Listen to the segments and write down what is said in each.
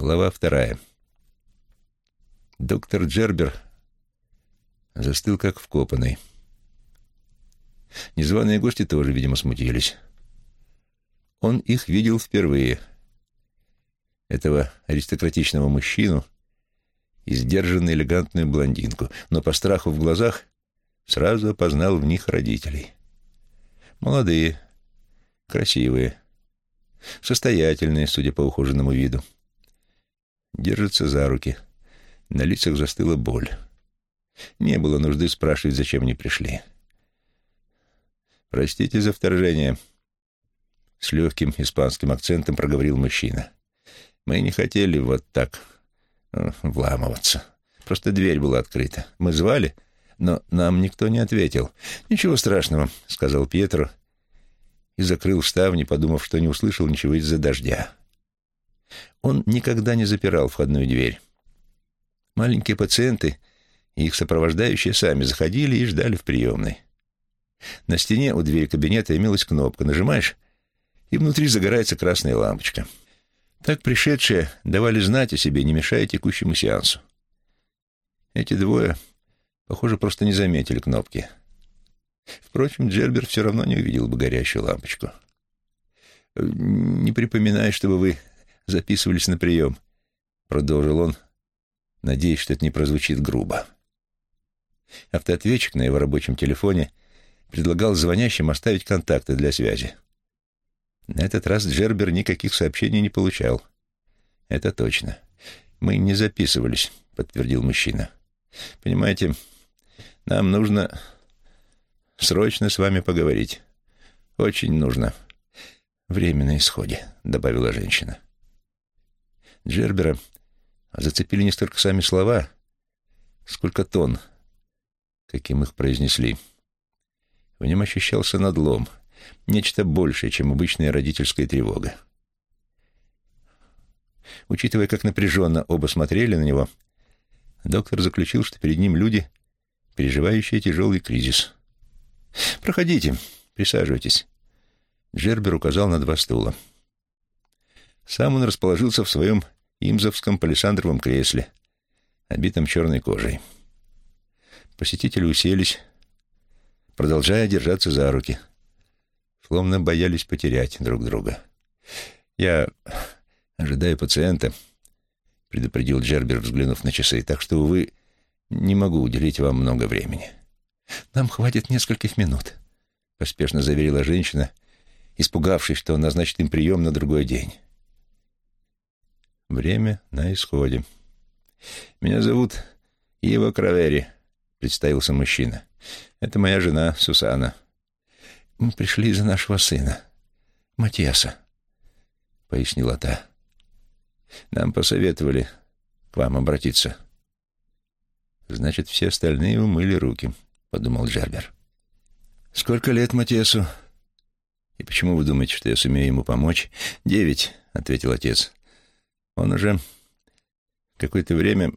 Глава вторая. Доктор Джербер застыл как вкопанный. Незваные гости тоже, видимо, смутились. Он их видел впервые. Этого аристократичного мужчину и сдержанную элегантную блондинку, но по страху в глазах сразу опознал в них родителей. Молодые, красивые, состоятельные, судя по ухоженному виду. Держатся за руки. На лицах застыла боль. Не было нужды спрашивать, зачем они пришли. «Простите за вторжение», — с легким испанским акцентом проговорил мужчина. «Мы не хотели вот так э, вламываться. Просто дверь была открыта. Мы звали, но нам никто не ответил. Ничего страшного», — сказал Пьетро и закрыл ставни, подумав, что не услышал ничего из-за дождя. Он никогда не запирал входную дверь. Маленькие пациенты и их сопровождающие сами заходили и ждали в приемной. На стене у двери кабинета имелась кнопка. Нажимаешь, и внутри загорается красная лампочка. Так пришедшие давали знать о себе, не мешая текущему сеансу. Эти двое, похоже, просто не заметили кнопки. Впрочем, Джербер все равно не увидел бы горящую лампочку. «Не припоминаю, чтобы вы записывались на прием», — продолжил он, надеясь, что это не прозвучит грубо. Автоответчик на его рабочем телефоне предлагал звонящим оставить контакты для связи. На этот раз Джербер никаких сообщений не получал. «Это точно. Мы не записывались», — подтвердил мужчина. «Понимаете, нам нужно срочно с вами поговорить. Очень нужно. Время на исходе», — добавила женщина. Джербера зацепили не столько сами слова, сколько тон, каким их произнесли. В нем ощущался надлом, нечто большее, чем обычная родительская тревога. Учитывая, как напряженно оба смотрели на него, доктор заключил, что перед ним люди, переживающие тяжелый кризис. «Проходите, присаживайтесь». Джербер указал на два стула. Сам он расположился в своем имзовском палисандровом кресле, обитом черной кожей. Посетители уселись, продолжая держаться за руки, словно боялись потерять друг друга. «Я ожидаю пациента», — предупредил Джербер, взглянув на часы, «так что, увы, не могу уделить вам много времени». «Нам хватит нескольких минут», — поспешно заверила женщина, испугавшись, что он назначит им прием на другой день. Время на исходе. «Меня зовут Ива Кравери», — представился мужчина. «Это моя жена Сусана». «Мы пришли из-за нашего сына, Матиаса», — пояснила та. «Нам посоветовали к вам обратиться». «Значит, все остальные умыли руки», — подумал Джарбер. «Сколько лет Матиасу?» «И почему вы думаете, что я сумею ему помочь?» «Девять», — ответил отец. Он уже какое-то время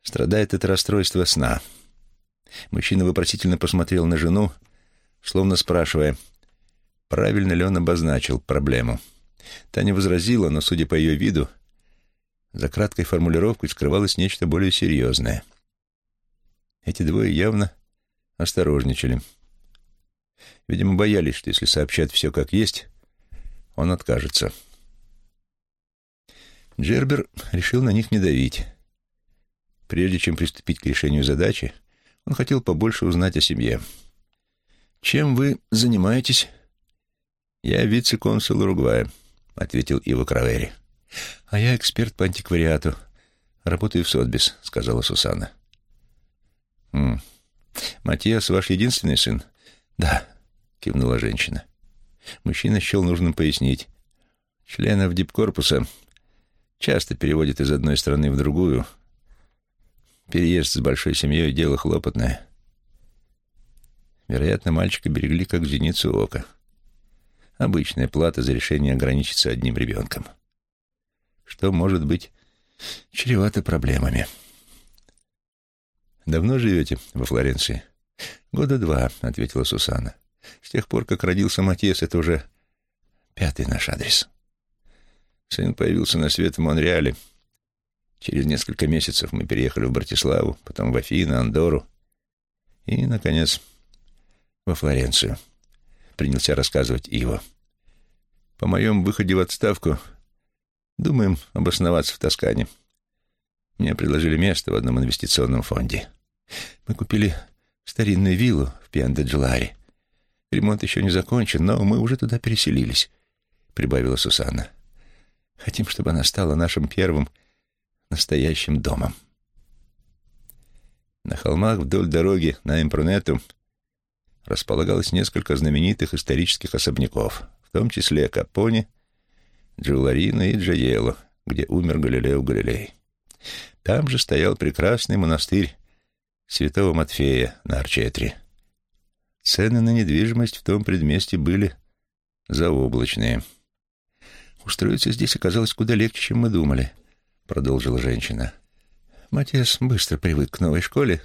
страдает от расстройства сна. Мужчина вопросительно посмотрел на жену, словно спрашивая, правильно ли он обозначил проблему. Таня возразила, но, судя по ее виду, за краткой формулировкой скрывалось нечто более серьезное. Эти двое явно осторожничали. Видимо, боялись, что если сообщат все как есть, он откажется. — Джербер решил на них не давить. Прежде чем приступить к решению задачи, он хотел побольше узнать о себе. «Чем вы занимаетесь?» «Я вице-консул Уругвая», — ответил Ива Кравери. «А я эксперт по антиквариату. Работаю в Сотбис», — сказала Сусанна. «М -м. «Матиас ваш единственный сын?» «Да», — кивнула женщина. Мужчина счел нужным пояснить. «Членов дипкорпуса Часто переводят из одной страны в другую. Переезд с большой семьей — дело хлопотное. Вероятно, мальчика берегли как зеницу ока. Обычная плата за решение ограничиться одним ребенком. Что может быть чревато проблемами. «Давно живете во Флоренции?» «Года два», — ответила Сусана. «С тех пор, как родился Матьес, это уже пятый наш адрес». Сын появился на свет в Монреале. Через несколько месяцев мы переехали в Братиславу, потом в Афины, Андору и, наконец, во Флоренцию. Принялся рассказывать Иво. По моем выходе в отставку думаем обосноваться в Тоскане. Мне предложили место в одном инвестиционном фонде. Мы купили старинную виллу в Пиан-де-Джеларе. Ремонт еще не закончен, но мы уже туда переселились, — прибавила Сусанна. Хотим, чтобы она стала нашим первым настоящим домом. На холмах вдоль дороги на Импрунету располагалось несколько знаменитых исторических особняков, в том числе Капони, Джуларина и Джаело, где умер Галилео Галилей. Там же стоял прекрасный монастырь святого Матфея на Арчетре. Цены на недвижимость в том предместе были заоблачные. «Устроиться здесь оказалось куда легче, чем мы думали», — продолжила женщина. Матиас быстро привык к новой школе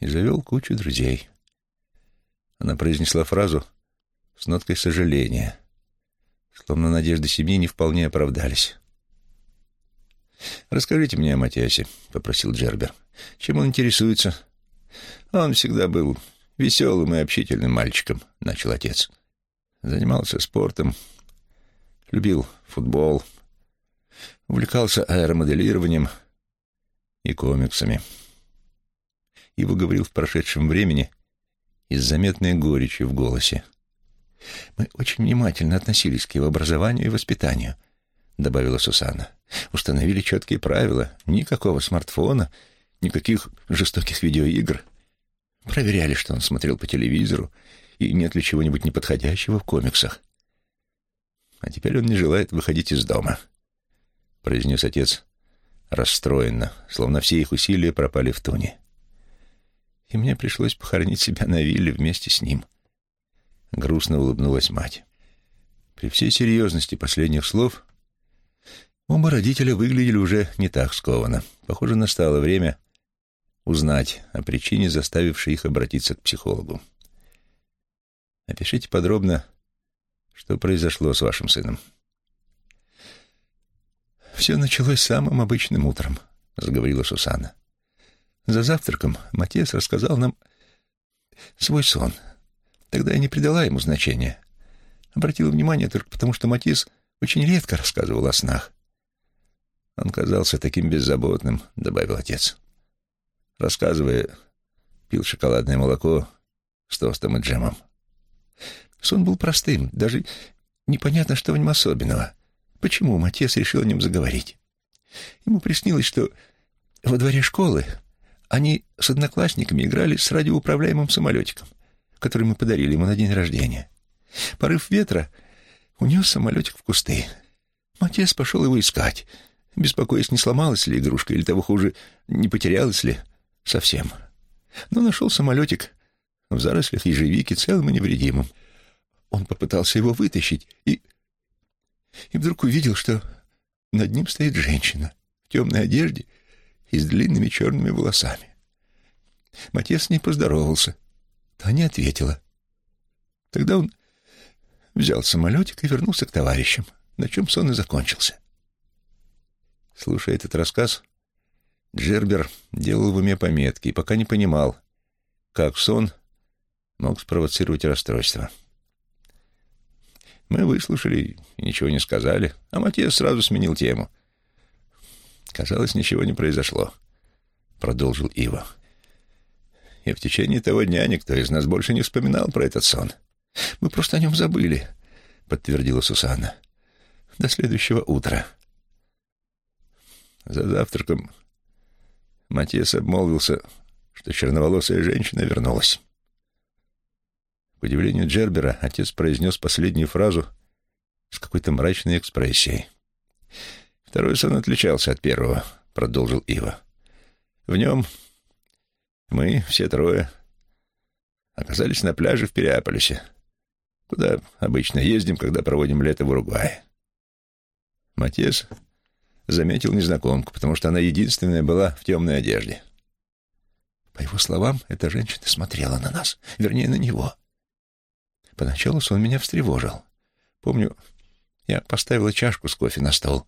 и завел кучу друзей. Она произнесла фразу с ноткой сожаления, словно надежды семьи не вполне оправдались. «Расскажите мне о Матиасе», — попросил Джербер. «Чем он интересуется?» «Он всегда был веселым и общительным мальчиком», — начал отец. «Занимался спортом, любил футбол, увлекался аэромоделированием и комиксами». Ива говорил в прошедшем времени и с заметной горечью в голосе. «Мы очень внимательно относились к его образованию и воспитанию», — добавила Сусанна. «Установили четкие правила. Никакого смартфона, никаких жестоких видеоигр. Проверяли, что он смотрел по телевизору, и нет ли чего-нибудь неподходящего в комиксах. А теперь он не желает выходить из дома», — произнес отец расстроенно, словно все их усилия пропали в туне. «И мне пришлось похоронить себя на вилле вместе с ним». Грустно улыбнулась мать. При всей серьезности последних слов оба родителя выглядели уже не так скованно. Похоже, настало время узнать о причине, заставившей их обратиться к психологу. Опишите подробно, что произошло с вашим сыном. «Все началось самым обычным утром», — заговорила Сусанна. «За завтраком Матес рассказал нам свой сон — Тогда я не придала ему значения. Обратила внимание только потому, что Матис очень редко рассказывал о снах. «Он казался таким беззаботным», — добавил отец. Рассказывая, пил шоколадное молоко с тостом и джемом. Сон был простым, даже непонятно, что в нем особенного. Почему Матес решил о нем заговорить? Ему приснилось, что во дворе школы они с одноклассниками играли с радиоуправляемым самолетиком — который мы подарили ему на день рождения. Порыв ветра унес самолетик в кусты. Матес пошел его искать, беспокоясь, не сломалась ли игрушка, или того хуже, не потерялась ли совсем. Но нашел самолетик в зарослях ежевики целым и невредимым. Он попытался его вытащить и... и вдруг увидел, что над ним стоит женщина в темной одежде и с длинными черными волосами. Матес с ней поздоровался, Та не ответила. Тогда он взял самолетик и вернулся к товарищам, на чем сон и закончился. Слушая этот рассказ, Джербер делал в уме пометки и пока не понимал, как сон мог спровоцировать расстройство. Мы выслушали и ничего не сказали, а Матиас сразу сменил тему. Казалось, ничего не произошло, — продолжил Ива и в течение того дня никто из нас больше не вспоминал про этот сон. Мы просто о нем забыли, — подтвердила Сусанна. До следующего утра. За завтраком Матиас обмолвился, что черноволосая женщина вернулась. К удивлению Джербера, отец произнес последнюю фразу с какой-то мрачной экспрессией. «Второй сон отличался от первого», — продолжил Ива. «В нем мы, все трое, оказались на пляже в Переаполисе, куда обычно ездим, когда проводим лето в Уругвае. Матес заметил незнакомку, потому что она единственная была в темной одежде. По его словам, эта женщина смотрела на нас, вернее, на него. Поначалу сон меня встревожил. Помню, Я поставила чашку с кофе на стол.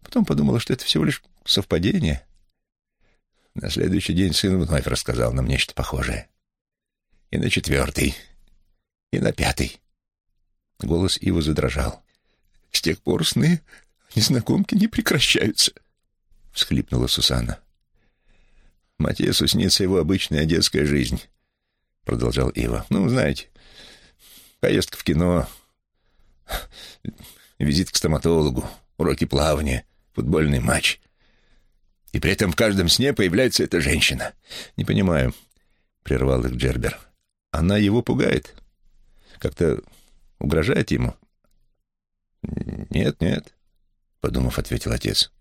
Потом подумала, что это всего лишь совпадение. На следующий день сын вновь рассказал нам нечто похожее. И на четвертый, и на пятый. Голос Ива задрожал. «С тех пор сны незнакомки не прекращаются», — всхлипнула Сусанна. «Матесу снится его обычная детская жизнь», — продолжал Ива. «Ну, знаете, поездка в кино, визит к стоматологу, уроки плавания, футбольный матч. И при этом в каждом сне появляется эта женщина. Не понимаю, прервал их Джербер. Она его пугает? Как-то угрожает ему? Нет, нет, подумав, ответил отец.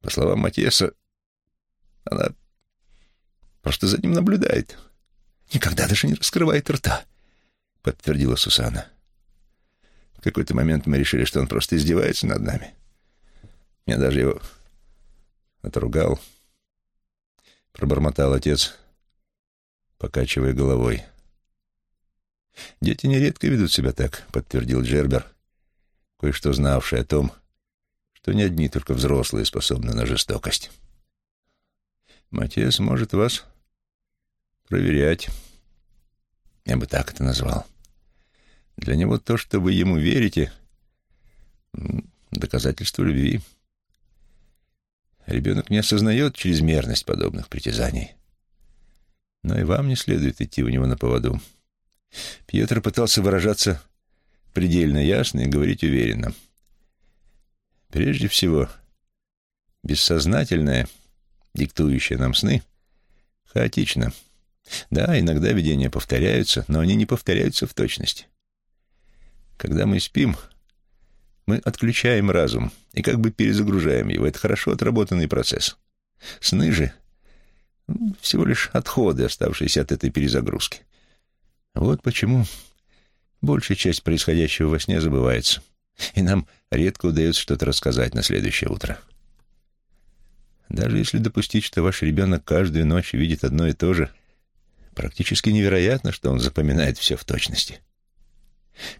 По словам Матеса, она просто за ним наблюдает. Никогда даже не раскрывает рта, подтвердила Сусана. В какой-то момент мы решили, что он просто издевается над нами. Я даже его отругал. Пробормотал отец, покачивая головой. «Дети нередко ведут себя так», — подтвердил Джербер, кое-что знавший о том, что не одни только взрослые способны на жестокость. «Матиас может вас проверять. Я бы так это назвал. Для него то, что вы ему верите, доказательство любви. Ребенок не осознает чрезмерность подобных притязаний. Но и вам не следует идти у него на поводу. Пьетро пытался выражаться предельно ясно и говорить уверенно. Прежде всего, бессознательное, диктующее нам сны, хаотично. Да, иногда видения повторяются, но они не повторяются в точности. Когда мы спим, мы отключаем разум и как бы перезагружаем его. Это хорошо отработанный процесс. Сны же — всего лишь отходы, оставшиеся от этой перезагрузки. Вот почему большая часть происходящего во сне забывается, и нам редко удается что-то рассказать на следующее утро. Даже если допустить, что ваш ребенок каждую ночь видит одно и то же, практически невероятно, что он запоминает все в точности.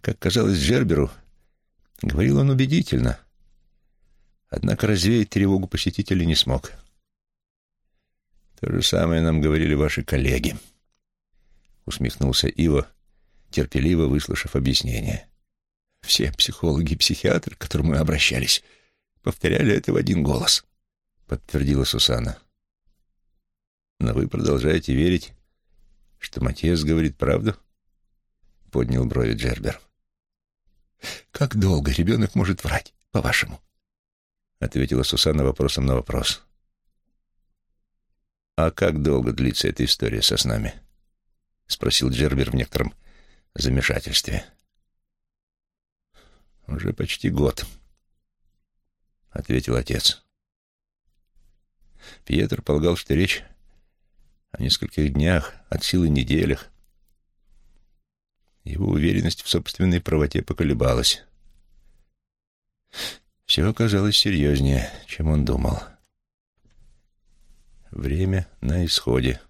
Как казалось Джерберу, говорил он убедительно, однако развеять тревогу посетителей не смог. «То же самое нам говорили ваши коллеги», — усмехнулся Ива, терпеливо выслушав объяснение. «Все психологи и психиатры, к которым мы обращались, повторяли это в один голос», — подтвердила Сусана. «Но вы продолжаете верить, что Матиас говорит правду?» — поднял брови Джербер. «Как долго ребенок может врать, по-вашему?» — ответила Сусана вопросом на вопрос. «А как долго длится эта история со снами?» — спросил Джербер в некотором замешательстве. «Уже почти год», — ответил отец. Пьетр полагал, что речь о нескольких днях, от силы неделях. Его уверенность в собственной правоте поколебалась. Все оказалось серьезнее, чем он думал. Время на исходе.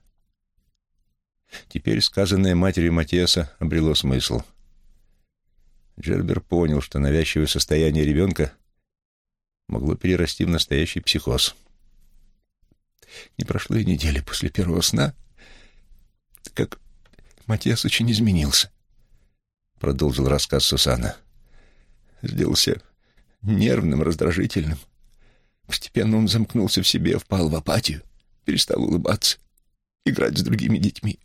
Теперь сказанное матерью Матиаса обрело смысл. Джербер понял, что навязчивое состояние ребенка могло перерасти в настоящий психоз. Не прошло и недели после первого сна, как Матиас очень изменился, — продолжил рассказ Сусана. Сделался нервным, раздражительным. Постепенно он замкнулся в себе, впал в апатию, перестал улыбаться, играть с другими детьми.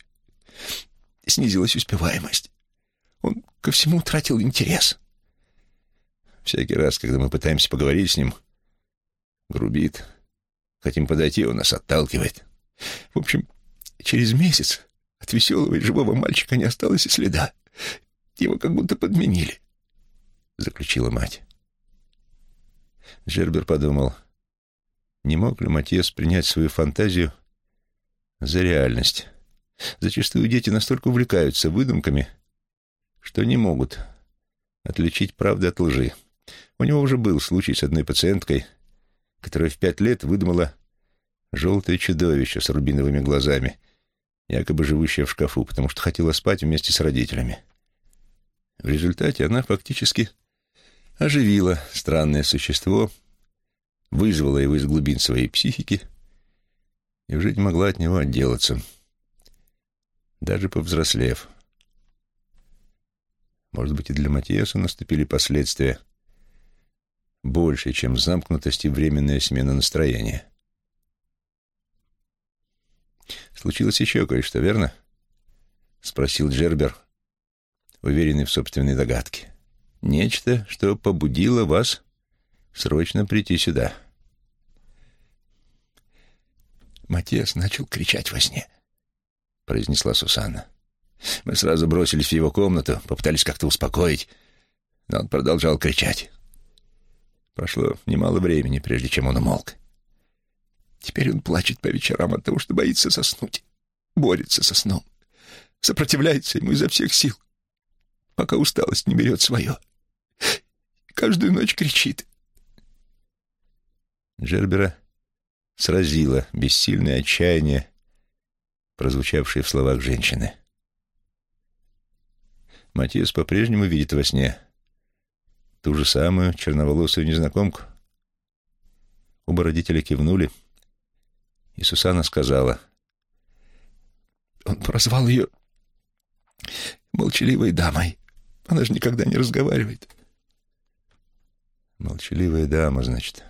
Снизилась успеваемость. Он ко всему утратил интерес. Всякий раз, когда мы пытаемся поговорить с ним, грубит. Хотим подойти, он нас отталкивает. В общем, через месяц от веселого и живого мальчика не осталось и следа. Его как будто подменили, — заключила мать. Джербер подумал, не мог ли Матьес принять свою фантазию за реальность. Зачастую дети настолько увлекаются выдумками, что не могут отличить правду от лжи. У него уже был случай с одной пациенткой, которая в пять лет выдумала желтое чудовище с рубиновыми глазами, якобы живущее в шкафу, потому что хотела спать вместе с родителями. В результате она фактически оживила странное существо, вызвала его из глубин своей психики и уже не могла от него отделаться, даже повзрослев. Может быть, и для Матиаса наступили последствия больше, чем замкнутость и временная смена настроения. «Случилось еще кое-что, верно?» — спросил Джербер, уверенный в собственной догадке. «Нечто, что побудило вас срочно прийти сюда». Матиас начал кричать во сне, — произнесла Сусанна. Мы сразу бросились в его комнату, попытались как-то успокоить, но он продолжал кричать. Прошло немало времени, прежде чем он умолк. Теперь он плачет по вечерам от того, что боится соснуть, борется со сном, сопротивляется ему изо всех сил, пока усталость не берет свое. Каждую ночь кричит. Джербера сразило бессильное отчаяние, прозвучавшее в словах женщины. Матиас по-прежнему видит во сне ту же самую черноволосую незнакомку. Оба родителя кивнули, и Сусана сказала. Он прозвал ее молчаливой дамой. Она же никогда не разговаривает. Молчаливая дама, значит.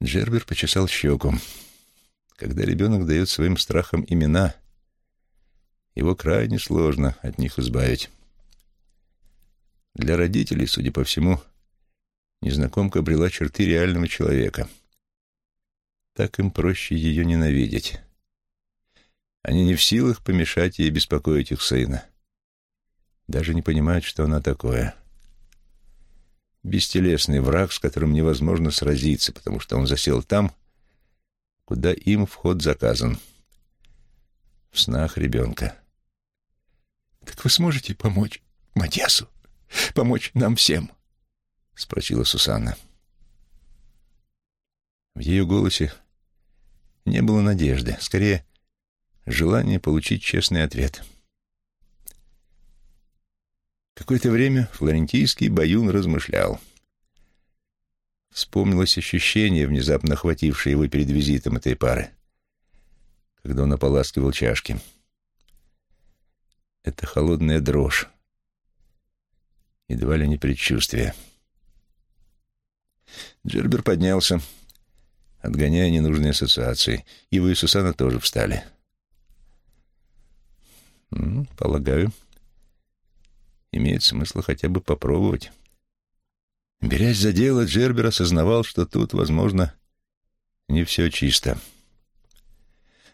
Джербер почесал щеку. Когда ребенок дает своим страхам имена, его крайне сложно от них избавить. Для родителей, судя по всему, незнакомка обрела черты реального человека. Так им проще ее ненавидеть. Они не в силах помешать ей беспокоить их сына. Даже не понимают, что она такое. — бестелесный враг, с которым невозможно сразиться, потому что он засел там, куда им вход заказан. В снах ребенка. «Так вы сможете помочь Матиасу? Помочь нам всем?» — спросила Сусанна. В ее голосе не было надежды, скорее, желание получить честный ответ — Какое-то время флорентийский баюн размышлял. Вспомнилось ощущение, внезапно охватившее его перед визитом этой пары, когда он ополаскивал чашки. Это холодная дрожь, едва ли не предчувствие. Джербер поднялся, отгоняя ненужные ассоциации. Ива и Сусана тоже встали. «Полагаю, имеет смысл хотя бы попробовать. Берясь за дело, Джербер осознавал, что тут, возможно, не все чисто.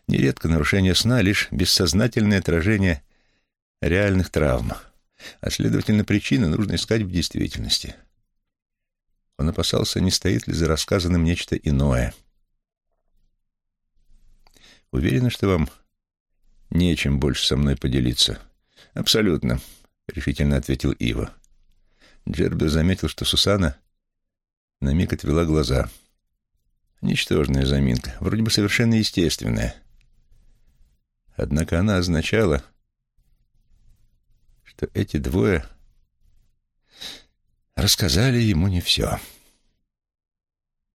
Нередко нарушение сна — лишь бессознательное отражение реальных травм, а, следовательно, причины нужно искать в действительности. Он опасался, не стоит ли за рассказанным нечто иное. Уверена, что вам нечем больше со мной поделиться. Абсолютно. — решительно ответил Ива. Джербер заметил, что Сусана на миг отвела глаза. Ничтожная заминка, вроде бы совершенно естественная. Однако она означала, что эти двое рассказали ему не все. —